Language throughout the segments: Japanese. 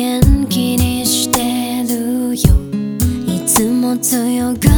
元気にしてるよ。いつも強く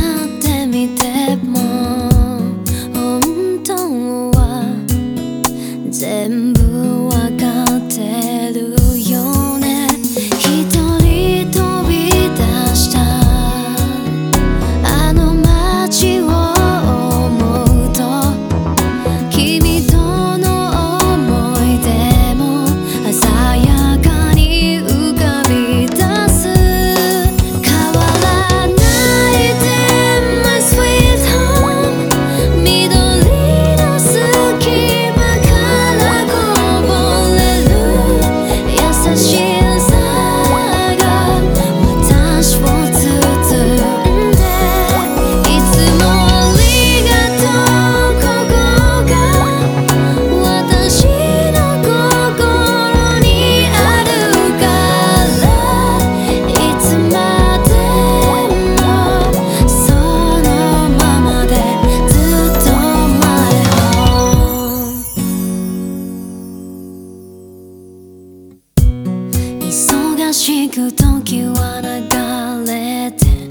く時は流れて笑えなくなる